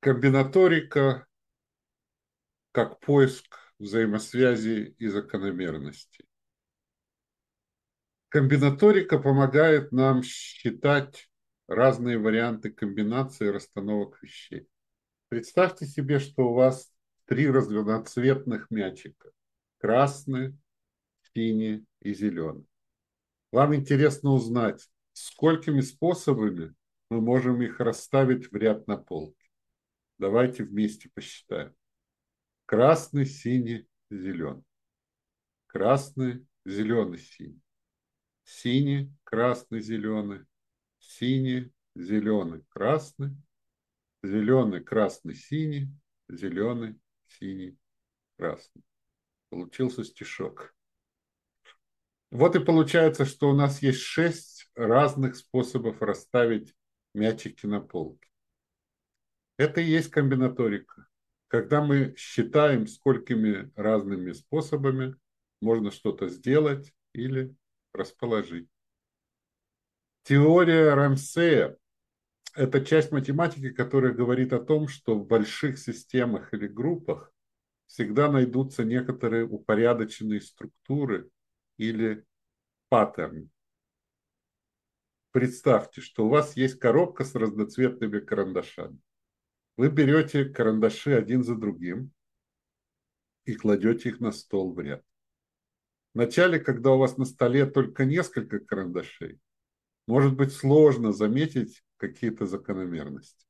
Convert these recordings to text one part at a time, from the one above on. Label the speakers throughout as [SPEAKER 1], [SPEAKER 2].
[SPEAKER 1] Комбинаторика как поиск взаимосвязи и закономерностей. Комбинаторика помогает нам считать разные варианты комбинации расстановок вещей. Представьте себе, что у вас три разноцветных мячика. Красный, синий и зеленый. Вам интересно узнать, сколькими способами мы можем их расставить в ряд на полке. Давайте вместе посчитаем. Красный, синий, зеленый. Красный, зеленый, синий. Синий, красный, зеленый. Синий, зеленый, красный. Зеленый, красный, синий. Зеленый, синий, красный. Получился стишок. Вот и получается, что у нас есть шесть разных способов расставить мячики на полке. Это и есть комбинаторика. Когда мы считаем, сколькими разными способами можно что-то сделать или расположить. Теория Рамсея – это часть математики, которая говорит о том, что в больших системах или группах всегда найдутся некоторые упорядоченные структуры или паттерны. Представьте, что у вас есть коробка с разноцветными карандашами. Вы берете карандаши один за другим и кладете их на стол в ряд. Вначале, когда у вас на столе только несколько карандашей, может быть сложно заметить какие-то закономерности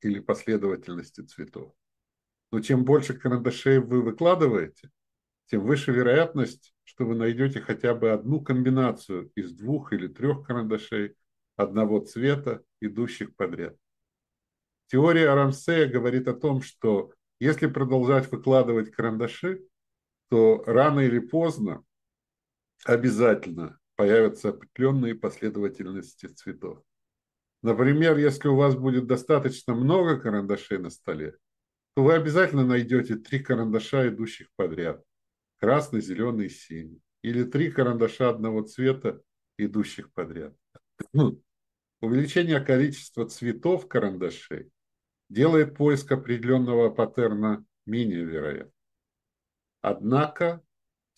[SPEAKER 1] или последовательности цветов. Но чем больше карандашей вы выкладываете, тем выше вероятность, что вы найдете хотя бы одну комбинацию из двух или трех карандашей одного цвета, идущих подряд. Теория Рамсея говорит о том, что если продолжать выкладывать карандаши, то рано или поздно обязательно появятся определенные последовательности цветов. Например, если у вас будет достаточно много карандашей на столе, то вы обязательно найдете три карандаша, идущих подряд. Красный, зеленый, синий. Или три карандаша одного цвета, идущих подряд. Увеличение количества цветов карандашей делает поиск определенного паттерна менее вероятным. Однако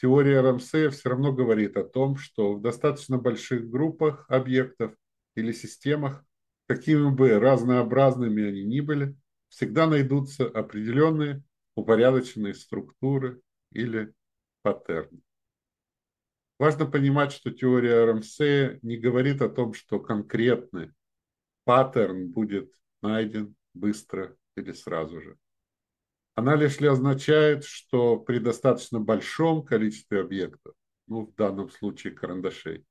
[SPEAKER 1] теория Рамсея все равно говорит о том, что в достаточно больших группах объектов или системах, какими бы разнообразными они ни были, всегда найдутся определенные упорядоченные структуры или паттерны. Важно понимать, что теория Рамсея не говорит о том, что конкретный паттерн будет найден быстро или сразу же. Она лишь ли означает, что при достаточно большом количестве объектов, ну, в данном случае карандашей,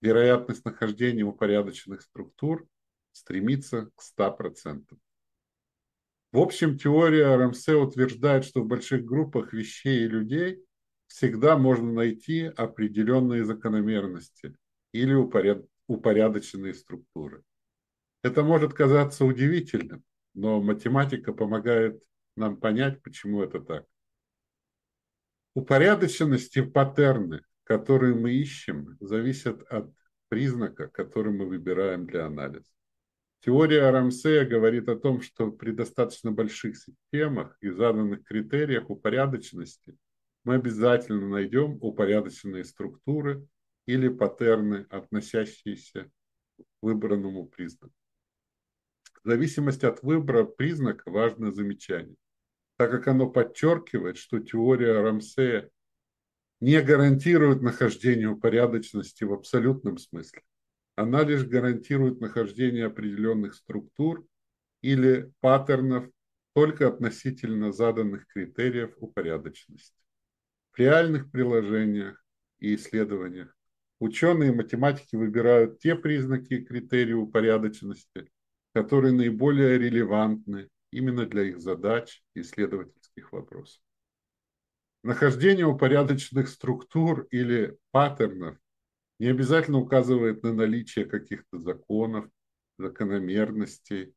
[SPEAKER 1] вероятность нахождения упорядоченных структур стремится к 100%. В общем, теория Рамсе утверждает, что в больших группах вещей и людей всегда можно найти определенные закономерности или упоряд... упорядоченные структуры. Это может казаться удивительным, но математика помогает нам понять, почему это так. Упорядоченность и паттерны, которые мы ищем, зависят от признака, который мы выбираем для анализа. Теория Рамсея говорит о том, что при достаточно больших системах и заданных критериях упорядоченности мы обязательно найдем упорядоченные структуры или паттерны, относящиеся к выбранному признаку. В зависимости от выбора признака важное замечание, так как оно подчеркивает, что теория Рамсея не гарантирует нахождение упорядоченности в абсолютном смысле. Она лишь гарантирует нахождение определенных структур или паттернов только относительно заданных критериев упорядоченности. В реальных приложениях и исследованиях ученые и математики выбирают те признаки и критерии упорядоченности, которые наиболее релевантны именно для их задач и исследовательских вопросов. Нахождение упорядоченных структур или паттернов не обязательно указывает на наличие каких-то законов, закономерностей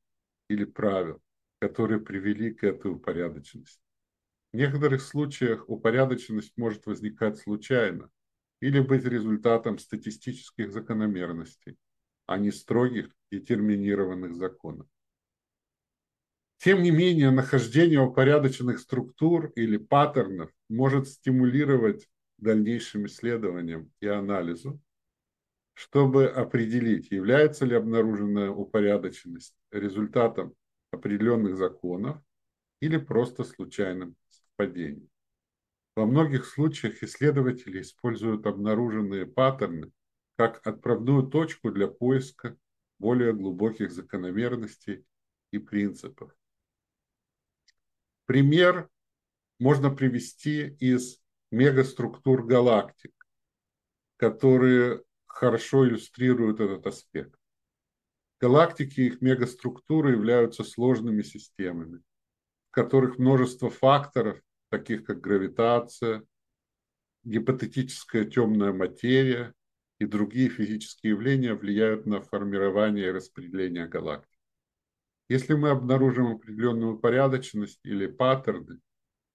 [SPEAKER 1] или правил, которые привели к этой упорядоченности. В некоторых случаях упорядоченность может возникать случайно или быть результатом статистических закономерностей, а не строгих детерминированных законов. Тем не менее, нахождение упорядоченных структур или паттернов может стимулировать дальнейшим исследованиям и анализу, чтобы определить, является ли обнаруженная упорядоченность результатом определенных законов или просто случайным совпадением. Во многих случаях исследователи используют обнаруженные паттерны как отправную точку для поиска более глубоких закономерностей и принципов. Пример можно привести из мегаструктур галактик, которые хорошо иллюстрируют этот аспект. Галактики и их мегаструктуры являются сложными системами, в которых множество факторов, таких как гравитация, гипотетическая темная материя и другие физические явления влияют на формирование и распределение галактик. Если мы обнаружим определенную порядочность или паттерны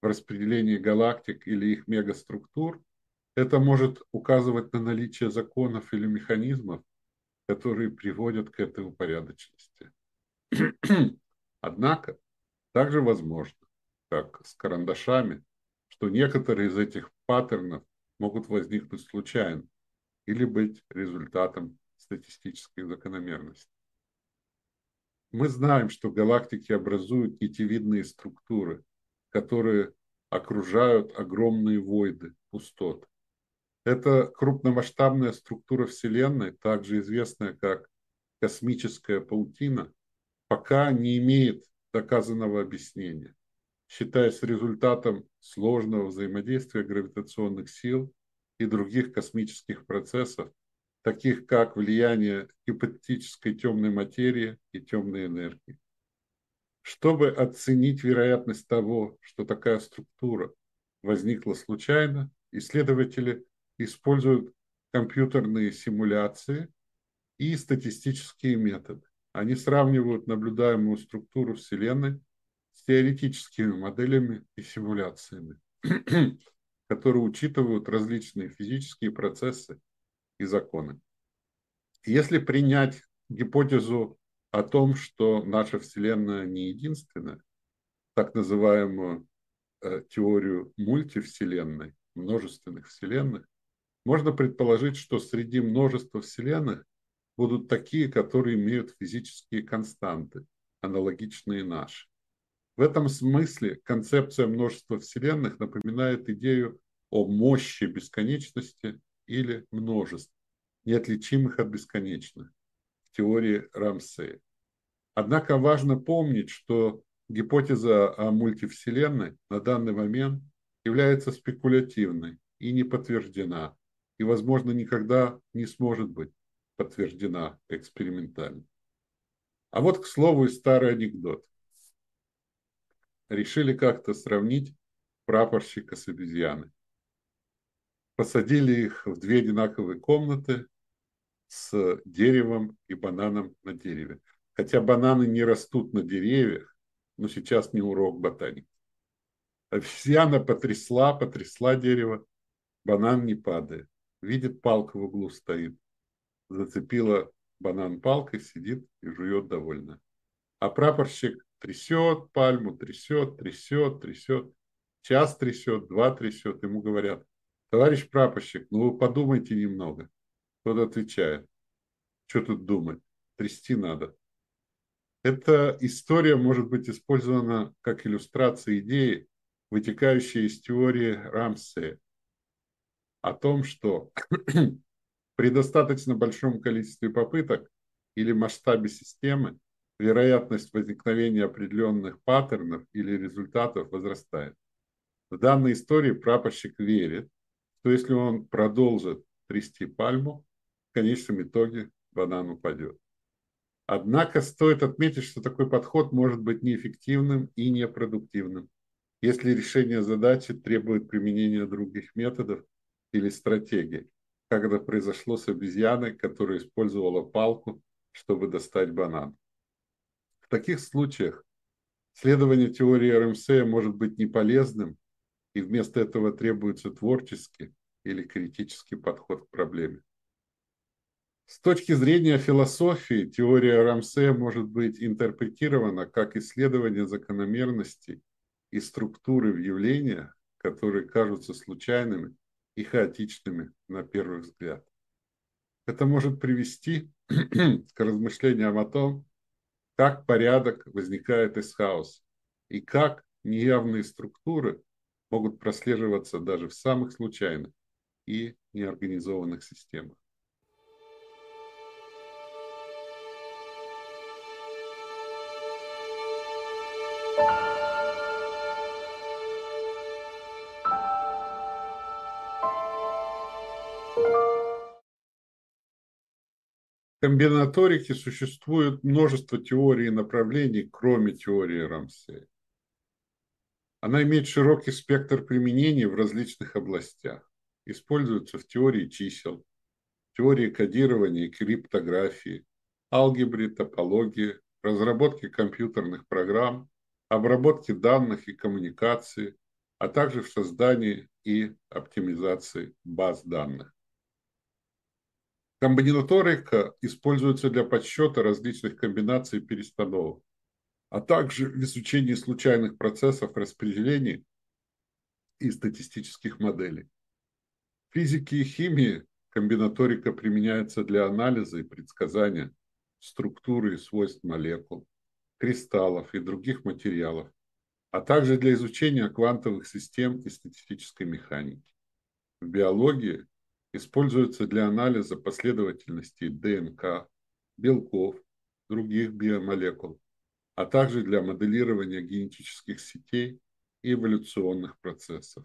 [SPEAKER 1] в распределении галактик или их мегаструктур, это может указывать на наличие законов или механизмов, которые приводят к этой упорядоченности. Однако, также возможно, как с карандашами, что некоторые из этих паттернов могут возникнуть случайно или быть результатом статистической закономерности. Мы знаем, что галактики образуют нитевидные структуры, которые окружают огромные войды, пустот. Это крупномасштабная структура Вселенной, также известная как космическая паутина, пока не имеет доказанного объяснения, считаясь результатом сложного взаимодействия гравитационных сил и других космических процессов, таких как влияние гипотетической темной материи и темной энергии. Чтобы оценить вероятность того, что такая структура возникла случайно, исследователи используют компьютерные симуляции и статистические методы. Они сравнивают наблюдаемую структуру Вселенной с теоретическими моделями и симуляциями, которые учитывают различные физические процессы и законы. Если принять гипотезу о том, что наша Вселенная не единственная, так называемую э, теорию мультивселенной, множественных вселенных, можно предположить, что среди множества вселенных будут такие, которые имеют физические константы, аналогичные нашим. В этом смысле концепция множества вселенных напоминает идею о мощи бесконечности или множеств, неотличимых от бесконечных, в теории Рамсея. Однако важно помнить, что гипотеза о мультивселенной на данный момент является спекулятивной и не подтверждена, и, возможно, никогда не сможет быть подтверждена экспериментально. А вот, к слову, и старый анекдот. Решили как-то сравнить прапорщика с обезьяной посадили их в две одинаковые комнаты с деревом и бананом на дереве. Хотя бананы не растут на деревьях, но сейчас не урок ботаники. Обезьяна потрясла, потрясла дерево, банан не падает. Видит, палка в углу стоит. Зацепила банан палкой, сидит и жует довольно. А прапорщик трясет пальму, трясет, трясет, трясет. Час трясет, два трясет. Ему говорят, Товарищ прапорщик, ну вы подумайте немного. Тот отвечает. Что тут думать? Трясти надо. Эта история может быть использована как иллюстрация идеи, вытекающей из теории Рамсея о том, что при достаточно большом количестве попыток или масштабе системы вероятность возникновения определенных паттернов или результатов возрастает. В данной истории прапорщик верит, то если он продолжит трясти пальму, в конечном итоге банан упадет. Однако стоит отметить, что такой подход может быть неэффективным и непродуктивным, если решение задачи требует применения других методов или стратегий, как это произошло с обезьяной, которая использовала палку, чтобы достать банан. В таких случаях следование теории РМС может быть неполезным и вместо этого требуется творческий или критический подход к проблеме. С точки зрения философии, теория Рамсе может быть интерпретирована как исследование закономерностей и структуры в явлениях, которые кажутся случайными и хаотичными на первый взгляд. Это может привести к размышлениям о том, как порядок возникает из хаоса и как неявные структуры могут прослеживаться даже в самых случайных и неорганизованных системах. Комбинаторике существует множество теорий и направлений, кроме теории Рамсея. Она имеет широкий спектр применений в различных областях. Используется в теории чисел, теории кодирования криптографии, алгебре, топологии, разработке компьютерных программ, обработке данных и коммуникации, а также в создании и оптимизации баз данных. Комбинаторика используется для подсчета различных комбинаций перестановок, а также в изучении случайных процессов распределения и статистических моделей. В физике и химии комбинаторика применяется для анализа и предсказания структуры и свойств молекул, кристаллов и других материалов, а также для изучения квантовых систем и статистической механики. В биологии используется для анализа последовательности ДНК, белков, других биомолекул, а также для моделирования генетических сетей и эволюционных процессов.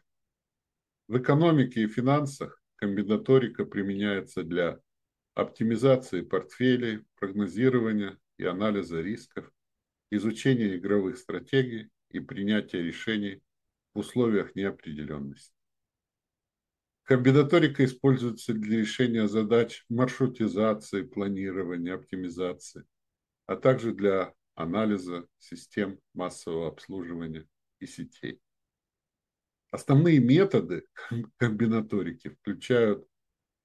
[SPEAKER 1] В экономике и финансах комбинаторика применяется для оптимизации портфелей, прогнозирования и анализа рисков, изучения игровых стратегий и принятия решений в условиях неопределенности. Комбинаторика используется для решения задач маршрутизации, планирования, оптимизации, а также для анализа систем массового обслуживания и сетей. Основные методы комбинаторики включают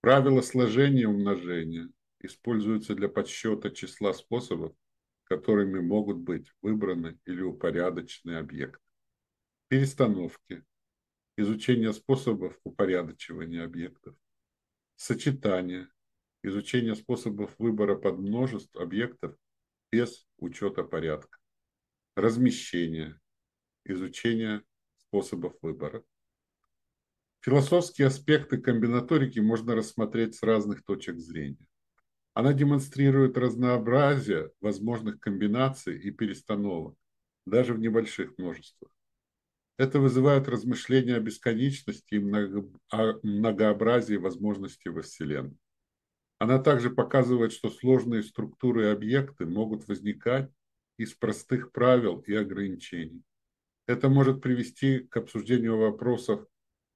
[SPEAKER 1] правила сложения и умножения, используются для подсчета числа способов, которыми могут быть выбраны или упорядочены объекты, перестановки, изучение способов упорядочивания объектов, сочетание, изучение способов выбора подмножеств объектов без учета порядка, размещение, изучение способов выбора. Философские аспекты комбинаторики можно рассмотреть с разных точек зрения. Она демонстрирует разнообразие возможных комбинаций и перестановок, даже в небольших множествах. Это вызывает размышления о бесконечности и многообразии возможностей во Вселенной. Она также показывает, что сложные структуры и объекты могут возникать из простых правил и ограничений. Это может привести к обсуждению вопросов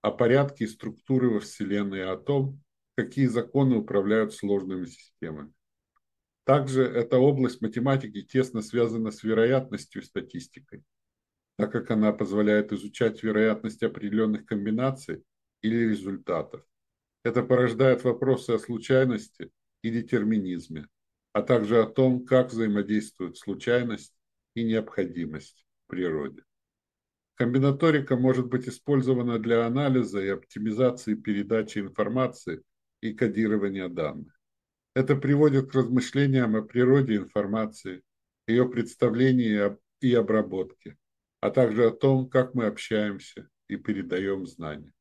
[SPEAKER 1] о порядке и структуре во Вселенной и о том, какие законы управляют сложными системами. Также эта область математики тесно связана с вероятностью и статистикой так как она позволяет изучать вероятность определенных комбинаций или результатов. Это порождает вопросы о случайности и детерминизме, а также о том, как взаимодействуют случайность и необходимость в природе. Комбинаторика может быть использована для анализа и оптимизации передачи информации и кодирования данных. Это приводит к размышлениям о природе информации, ее представлении и обработке, а также о том, как мы общаемся и передаем знания.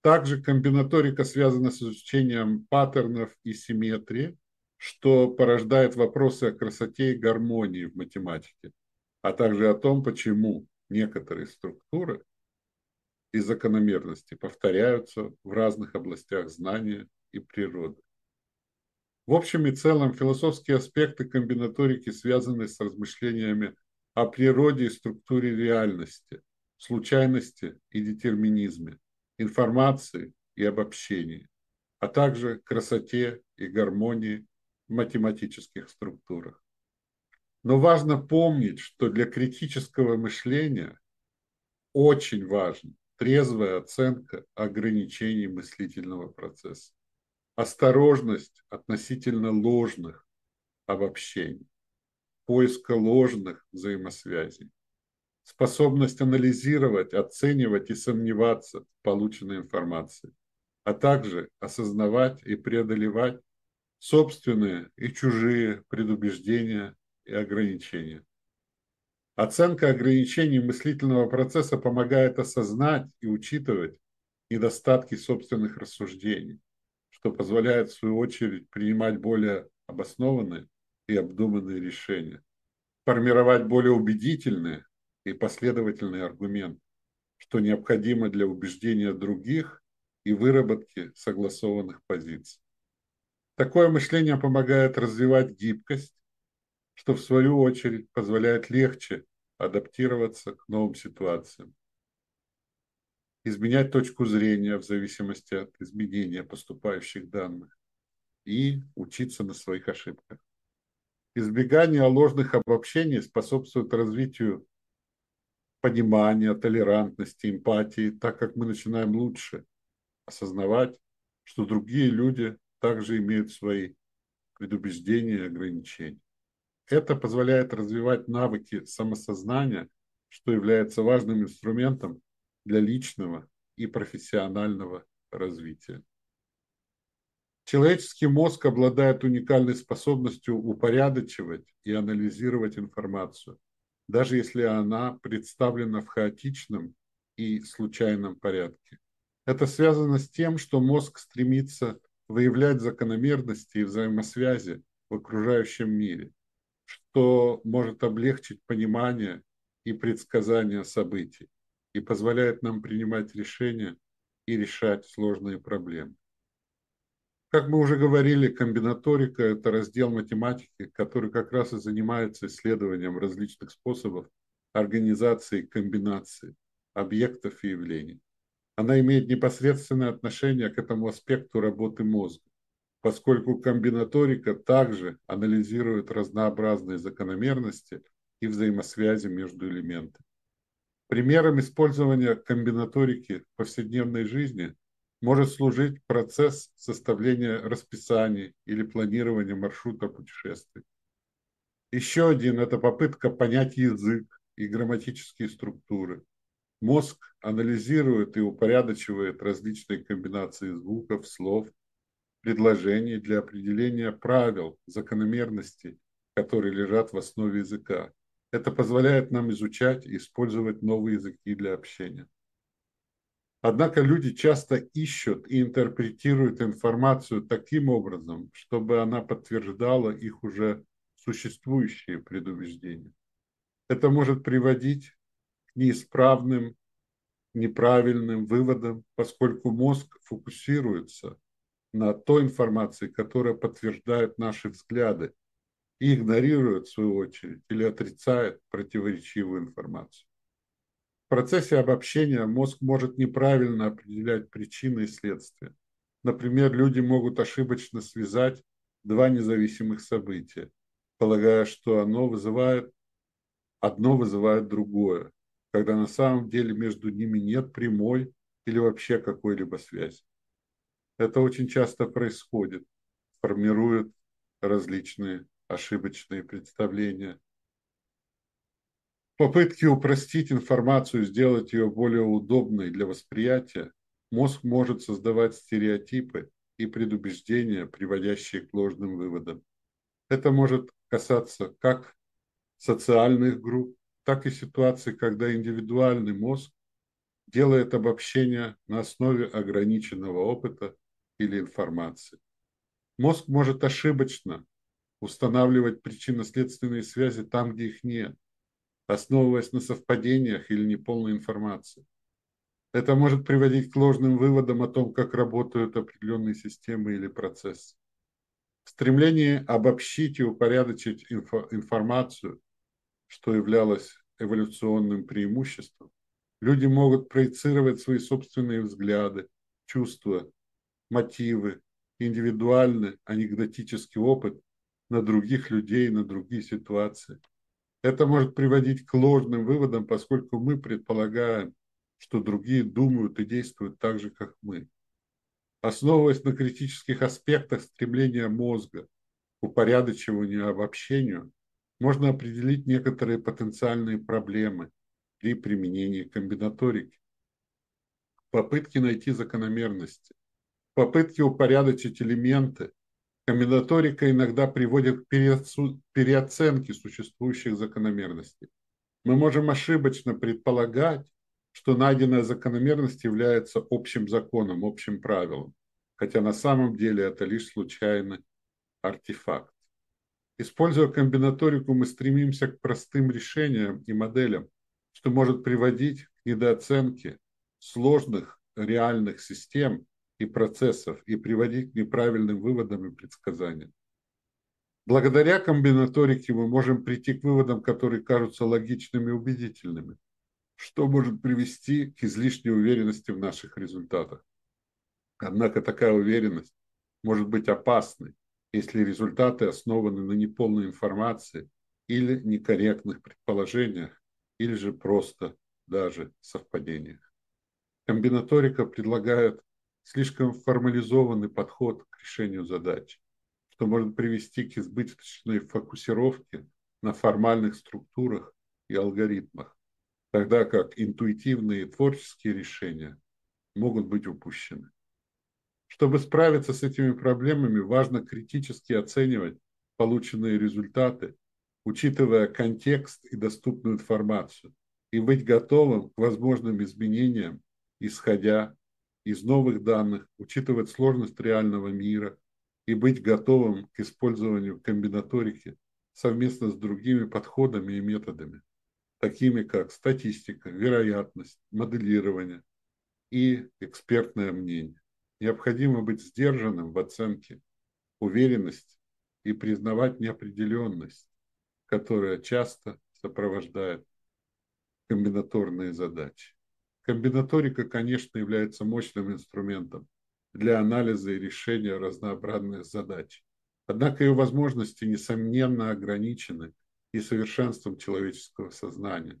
[SPEAKER 1] Также комбинаторика связана с изучением паттернов и симметрии, что порождает вопросы о красоте и гармонии в математике, а также о том, почему некоторые структуры и закономерности повторяются в разных областях знания и природы. В общем и целом философские аспекты комбинаторики связаны с размышлениями о природе и структуре реальности, случайности и детерминизме, информации и обобщении, а также красоте и гармонии в математических структурах. Но важно помнить, что для критического мышления очень важна трезвая оценка ограничений мыслительного процесса. осторожность относительно ложных обобщений, поиска ложных взаимосвязей, способность анализировать, оценивать и сомневаться в полученной информации, а также осознавать и преодолевать собственные и чужие предубеждения и ограничения. Оценка ограничений мыслительного процесса помогает осознать и учитывать недостатки собственных рассуждений, что позволяет, в свою очередь, принимать более обоснованные и обдуманные решения, формировать более убедительные и последовательные аргументы, что необходимо для убеждения других и выработки согласованных позиций. Такое мышление помогает развивать гибкость, что в свою очередь позволяет легче адаптироваться к новым ситуациям изменять точку зрения в зависимости от изменения поступающих данных и учиться на своих ошибках. Избегание ложных обобщений способствует развитию понимания, толерантности, эмпатии, так как мы начинаем лучше осознавать, что другие люди также имеют свои предубеждения и ограничения. Это позволяет развивать навыки самосознания, что является важным инструментом для личного и профессионального развития. Человеческий мозг обладает уникальной способностью упорядочивать и анализировать информацию, даже если она представлена в хаотичном и случайном порядке. Это связано с тем, что мозг стремится выявлять закономерности и взаимосвязи в окружающем мире, что может облегчить понимание и предсказание событий и позволяет нам принимать решения и решать сложные проблемы. Как мы уже говорили, комбинаторика – это раздел математики, который как раз и занимается исследованием различных способов организации комбинации объектов и явлений. Она имеет непосредственное отношение к этому аспекту работы мозга, поскольку комбинаторика также анализирует разнообразные закономерности и взаимосвязи между элементами. Примером использования комбинаторики в повседневной жизни может служить процесс составления расписаний или планирования маршрута путешествий. Еще один – это попытка понять язык и грамматические структуры. Мозг анализирует и упорядочивает различные комбинации звуков, слов, предложений для определения правил, закономерностей, которые лежат в основе языка. Это позволяет нам изучать и использовать новые языки для общения. Однако люди часто ищут и интерпретируют информацию таким образом, чтобы она подтверждала их уже существующие предубеждения. Это может приводить к неисправным, неправильным выводам, поскольку мозг фокусируется на той информации, которая подтверждает наши взгляды, и игнорирует, в свою очередь, или отрицает противоречивую информацию. Процессе обобщения мозг может неправильно определять причины и следствия. Например, люди могут ошибочно связать два независимых события, полагая, что оно вызывает, одно вызывает другое, когда на самом деле между ними нет прямой или вообще какой-либо связи. Это очень часто происходит, формирует различные ошибочные представления. Попытки упростить информацию, сделать ее более удобной для восприятия, мозг может создавать стереотипы и предубеждения, приводящие к ложным выводам. Это может касаться как социальных групп, так и ситуаций, когда индивидуальный мозг делает обобщение на основе ограниченного опыта или информации. Мозг может ошибочно устанавливать причинно-следственные связи там, где их нет, основываясь на совпадениях или неполной информации. Это может приводить к ложным выводам о том, как работают определенные системы или процессы. В стремлении обобщить и упорядочить инфо информацию, что являлось эволюционным преимуществом, люди могут проецировать свои собственные взгляды, чувства, мотивы, индивидуальный анекдотический опыт на других людей, на другие ситуации. Это может приводить к ложным выводам, поскольку мы предполагаем, что другие думают и действуют так же, как мы. Основываясь на критических аспектах стремления мозга к упорядочиванию и обобщению, можно определить некоторые потенциальные проблемы при применении комбинаторики. Попытки найти закономерности, попытки упорядочить элементы. Комбинаторика иногда приводит к переоценке существующих закономерностей. Мы можем ошибочно предполагать, что найденная закономерность является общим законом, общим правилом, хотя на самом деле это лишь случайный артефакт. Используя комбинаторику, мы стремимся к простым решениям и моделям, что может приводить к недооценке сложных реальных систем и процессов и приводить к неправильным выводам и предсказаниям. Благодаря комбинаторике мы можем прийти к выводам, которые кажутся логичными и убедительными что может привести к излишней уверенности в наших результатах. Однако такая уверенность может быть опасной, если результаты основаны на неполной информации или некорректных предположениях, или же просто даже совпадениях. Комбинаторика предлагает слишком формализованный подход к решению задач, что может привести к избыточной фокусировке на формальных структурах и алгоритмах, тогда как интуитивные творческие решения могут быть упущены. Чтобы справиться с этими проблемами, важно критически оценивать полученные результаты, учитывая контекст и доступную информацию, и быть готовым к возможным изменениям, исходя из новых данных, учитывать сложность реального мира и быть готовым к использованию комбинаторики совместно с другими подходами и методами такими как статистика, вероятность, моделирование и экспертное мнение. Необходимо быть сдержанным в оценке, уверенность и признавать неопределенность, которая часто сопровождает комбинаторные задачи. Комбинаторика, конечно, является мощным инструментом для анализа и решения разнообразных задач. Однако ее возможности, несомненно, ограничены и совершенством человеческого сознания.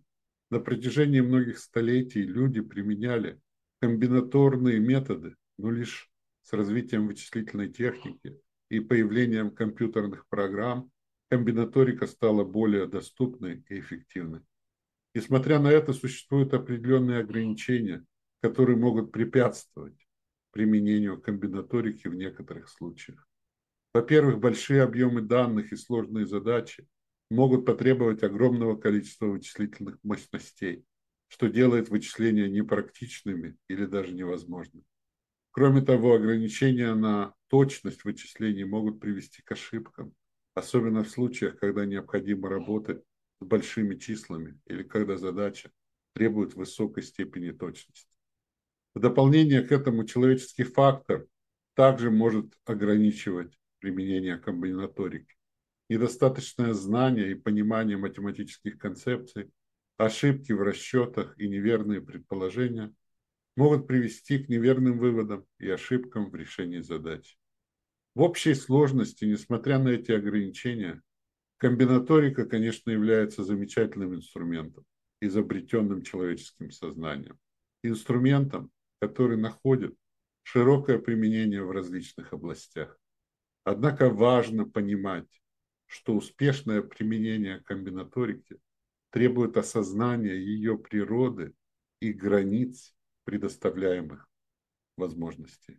[SPEAKER 1] На протяжении многих столетий люди применяли комбинаторные методы, но лишь с развитием вычислительной техники и появлением компьютерных программ комбинаторика стала более доступной и эффективной. Несмотря на это, существуют определенные ограничения, которые могут препятствовать применению комбинаторики в некоторых случаях. Во-первых, большие объемы данных и сложные задачи могут потребовать огромного количества вычислительных мощностей, что делает вычисления непрактичными или даже невозможными. Кроме того, ограничения на точность вычислений могут привести к ошибкам, особенно в случаях, когда необходимо работать большими числами или когда задача требует высокой степени точности. В дополнение к этому человеческий фактор также может ограничивать применение комбинаторики недостаточное знание и понимание математических концепций, ошибки в расчетах и неверные предположения могут привести к неверным выводам и ошибкам в решении задач. В общей сложности, несмотря на эти ограничения, комбинаторика, конечно, является замечательным инструментом, изобретенным человеческим сознанием. Инструментом, который находит широкое применение в различных областях. Однако важно понимать, что успешное применение комбинаторики требует осознания ее природы и границ предоставляемых возможностей.